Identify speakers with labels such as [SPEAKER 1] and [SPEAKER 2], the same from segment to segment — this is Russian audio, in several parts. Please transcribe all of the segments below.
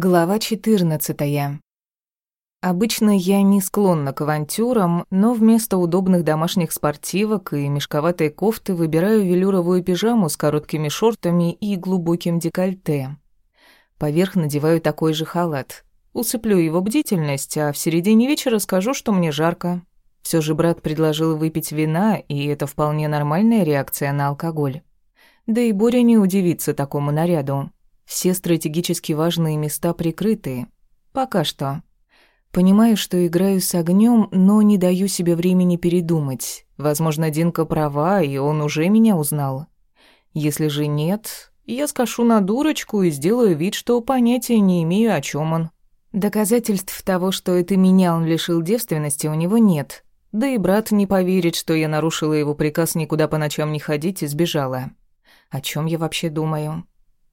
[SPEAKER 1] Глава 14. Обычно я не склонна к авантюрам, но вместо удобных домашних спортивок и мешковатой кофты выбираю велюровую пижаму с короткими шортами и глубоким декольте. Поверх надеваю такой же халат. Усыплю его бдительность, а в середине вечера скажу, что мне жарко. Все же брат предложил выпить вина, и это вполне нормальная реакция на алкоголь. Да и Боря не удивится такому наряду. Все стратегически важные места прикрыты. Пока что. Понимаю, что играю с огнем, но не даю себе времени передумать. Возможно, Динка права, и он уже меня узнал. Если же нет, я скажу на дурочку и сделаю вид, что понятия не имею, о чем он. Доказательств того, что это меня он лишил девственности, у него нет. Да и брат не поверит, что я нарушила его приказ никуда по ночам не ходить и сбежала. О чем я вообще думаю?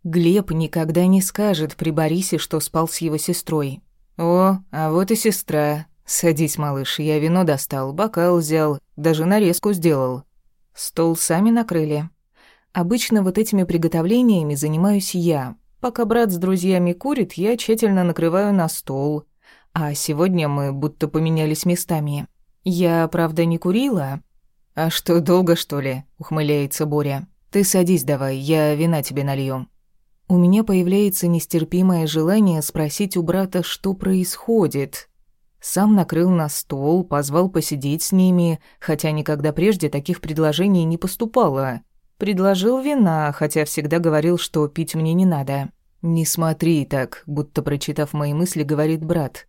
[SPEAKER 1] Глеб никогда не скажет при Борисе, что спал с его сестрой. «О, а вот и сестра. Садись, малыш, я вино достал, бокал взял, даже нарезку сделал. Стол сами накрыли. Обычно вот этими приготовлениями занимаюсь я. Пока брат с друзьями курит, я тщательно накрываю на стол. А сегодня мы будто поменялись местами. Я, правда, не курила. А что, долго, что ли?» — ухмыляется Боря. «Ты садись давай, я вина тебе налью». У меня появляется нестерпимое желание спросить у брата, что происходит. Сам накрыл на стол, позвал посидеть с ними, хотя никогда прежде таких предложений не поступало. Предложил вина, хотя всегда говорил, что пить мне не надо. «Не смотри так», будто прочитав мои мысли, говорит брат.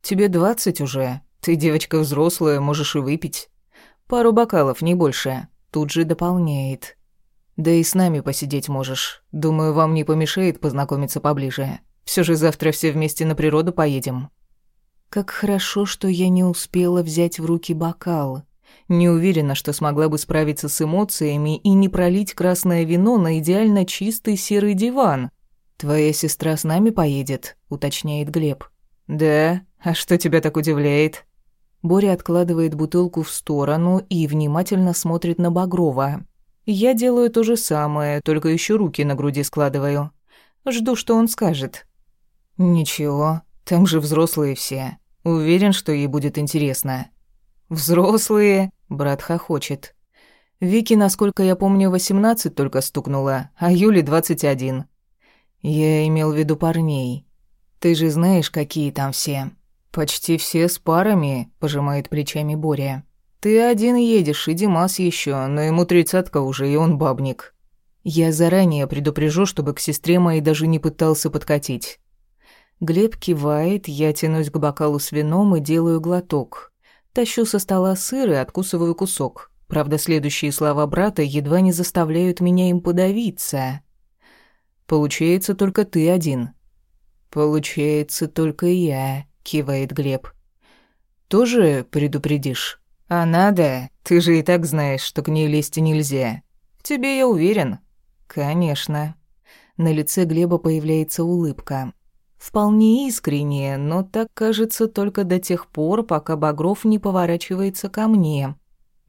[SPEAKER 1] «Тебе двадцать уже. Ты девочка взрослая, можешь и выпить. Пару бокалов, не больше». Тут же дополняет. Да и с нами посидеть можешь. Думаю, вам не помешает познакомиться поближе. Все же завтра все вместе на природу поедем. Как хорошо, что я не успела взять в руки бокал. Не уверена, что смогла бы справиться с эмоциями и не пролить красное вино на идеально чистый серый диван. Твоя сестра с нами поедет, уточняет Глеб. Да? А что тебя так удивляет? Боря откладывает бутылку в сторону и внимательно смотрит на Багрова. Я делаю то же самое, только еще руки на груди складываю. Жду, что он скажет. Ничего, там же взрослые все. Уверен, что ей будет интересно. Взрослые, брат хохочет. Вики, насколько я помню, восемнадцать только стукнула, а Юле двадцать один. Я имел в виду парней. Ты же знаешь, какие там все. Почти все с парами, пожимает плечами Боря. Ты один едешь, и Димас еще, но ему тридцатка уже, и он бабник. Я заранее предупрежу, чтобы к сестре моей даже не пытался подкатить. Глеб кивает, я тянусь к бокалу с вином и делаю глоток. Тащу со стола сыр и откусываю кусок. Правда, следующие слова брата едва не заставляют меня им подавиться. «Получается, только ты один». «Получается, только я», — кивает Глеб. «Тоже предупредишь?» А надо, ты же и так знаешь, что к ней лезть нельзя. Тебе я уверен. Конечно. На лице Глеба появляется улыбка. Вполне искренняя, но так кажется только до тех пор, пока Багров не поворачивается ко мне.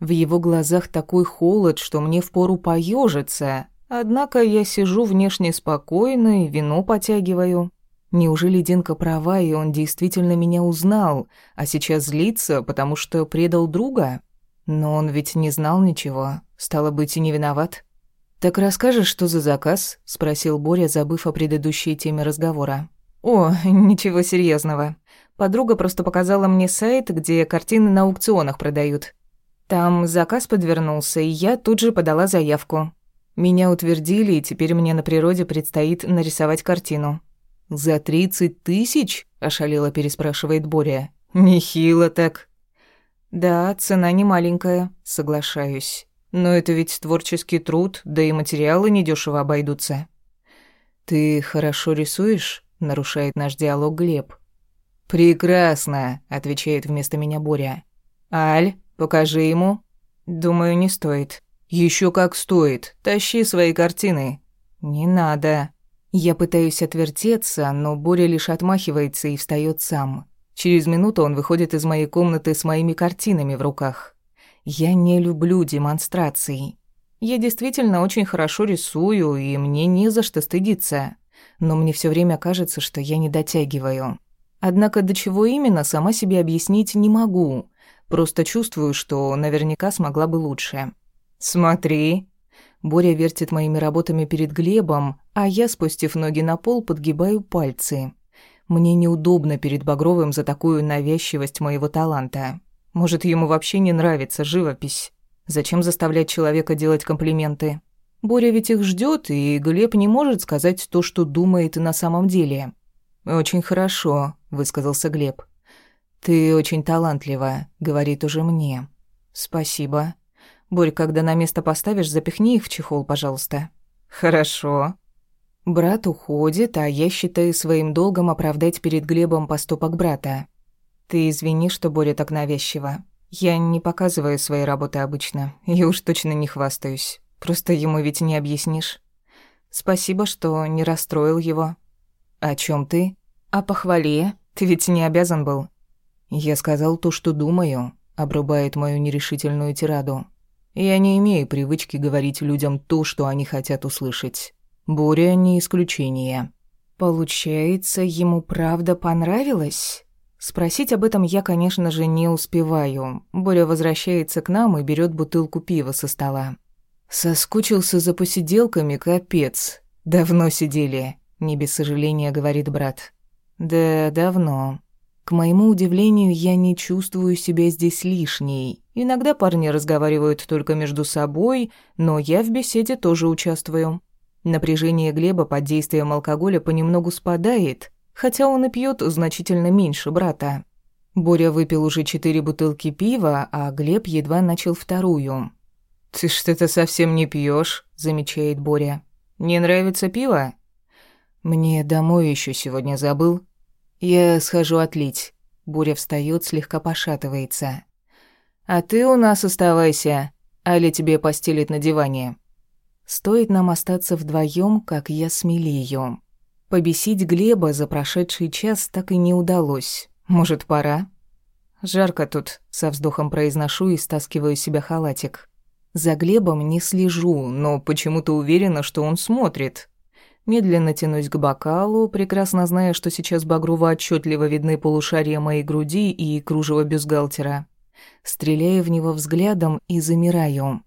[SPEAKER 1] В его глазах такой холод, что мне впору поежиться. Однако я сижу внешне спокойно и вино потягиваю. Неужели Динка права, и он действительно меня узнал, а сейчас злится, потому что предал друга? Но он ведь не знал ничего, стало быть, и не виноват. «Так расскажешь, что за заказ?» — спросил Боря, забыв о предыдущей теме разговора. «О, ничего серьезного. Подруга просто показала мне сайт, где картины на аукционах продают. Там заказ подвернулся, и я тут же подала заявку. Меня утвердили, и теперь мне на природе предстоит нарисовать картину. «За тридцать тысяч?» – ошалело переспрашивает Боря. «Нехило так». «Да, цена не маленькая, соглашаюсь. Но это ведь творческий труд, да и материалы недешево обойдутся». «Ты хорошо рисуешь?» – нарушает наш диалог Глеб. «Прекрасно», – отвечает вместо меня Боря. «Аль, покажи ему». «Думаю, не стоит». Еще как стоит. Тащи свои картины». «Не надо», я пытаюсь отвертеться, но Боря лишь отмахивается и встает сам. Через минуту он выходит из моей комнаты с моими картинами в руках. Я не люблю демонстраций. Я действительно очень хорошо рисую, и мне не за что стыдиться. но мне все время кажется, что я не дотягиваю. Однако до чего именно, сама себе объяснить не могу. Просто чувствую, что наверняка смогла бы лучше. «Смотри!» Боря вертит моими работами перед Глебом, а я, спустив ноги на пол, подгибаю пальцы. Мне неудобно перед Багровым за такую навязчивость моего таланта. Может, ему вообще не нравится живопись. Зачем заставлять человека делать комплименты? Боря ведь их ждет, и Глеб не может сказать то, что думает на самом деле. «Очень хорошо», — высказался Глеб. «Ты очень талантлива», — говорит уже мне. «Спасибо. Борь, когда на место поставишь, запихни их в чехол, пожалуйста». «Хорошо». Брат уходит, а я считаю своим долгом оправдать перед Глебом поступок брата. «Ты извини, что Боря так навязчиво. Я не показываю свои работы обычно, и уж точно не хвастаюсь. Просто ему ведь не объяснишь. Спасибо, что не расстроил его. О чем ты? О похвале. Ты ведь не обязан был. Я сказал то, что думаю, обрубает мою нерешительную тираду. Я не имею привычки говорить людям то, что они хотят услышать. Боря не исключение. Получается, ему правда понравилось? Спросить об этом я, конечно же, не успеваю. Боря возвращается к нам и берет бутылку пива со стола. Соскучился за посиделками, капец. Давно сидели, не без сожаления говорит брат. Да, давно. К моему удивлению, я не чувствую себя здесь лишней. Иногда парни разговаривают только между собой, но я в беседе тоже участвую. Напряжение Глеба под действием алкоголя понемногу спадает, хотя он и пьет значительно меньше брата. Боря выпил уже четыре бутылки пива, а Глеб едва начал вторую. «Ты что-то совсем не пьешь, замечает Боря. «Не нравится пиво?» «Мне домой еще сегодня забыл. Я схожу отлить». Боря встает, слегка пошатывается. «А ты у нас оставайся, али тебе постелит на диване». Стоит нам остаться вдвоем, как я смелею. Побесить Глеба за прошедший час так и не удалось. Может, пора? Жарко тут, со вздохом произношу и стаскиваю себе халатик. За Глебом не слежу, но почему-то уверена, что он смотрит. Медленно тянусь к бокалу, прекрасно зная, что сейчас Багрова отчетливо видны полушария моей груди и кружево бюстгальтера. Стреляю в него взглядом и замираю.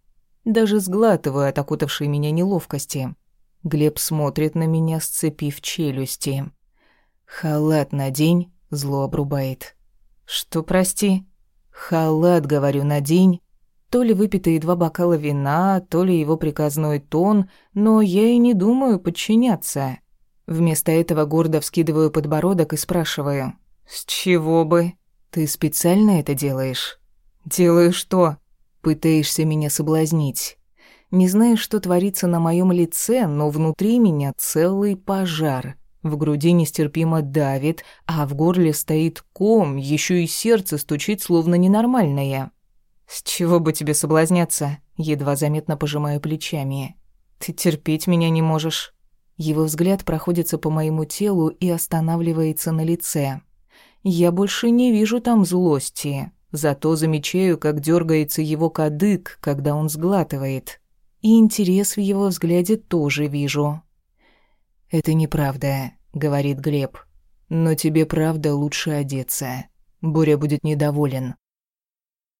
[SPEAKER 1] Даже сглатываю от окутавшей меня неловкости. Глеб смотрит на меня, сцепив челюсти. «Халат надень», — зло обрубает. «Что, прости?» «Халат, говорю, надень». То ли выпитые два бокала вина, то ли его приказной тон, но я и не думаю подчиняться. Вместо этого гордо вскидываю подбородок и спрашиваю. «С чего бы? Ты специально это делаешь?» «Делаю что?» «Пытаешься меня соблазнить. Не знаю, что творится на моем лице, но внутри меня целый пожар. В груди нестерпимо давит, а в горле стоит ком, еще и сердце стучит словно ненормальное. «С чего бы тебе соблазняться?» Едва заметно пожимаю плечами. «Ты терпеть меня не можешь». Его взгляд проходится по моему телу и останавливается на лице. Я больше не вижу там злости, зато замечаю, как дергается его кадык, когда он сглатывает. И интерес в его взгляде тоже вижу. «Это неправда», — говорит Глеб. «Но тебе правда лучше одеться. Боря будет недоволен».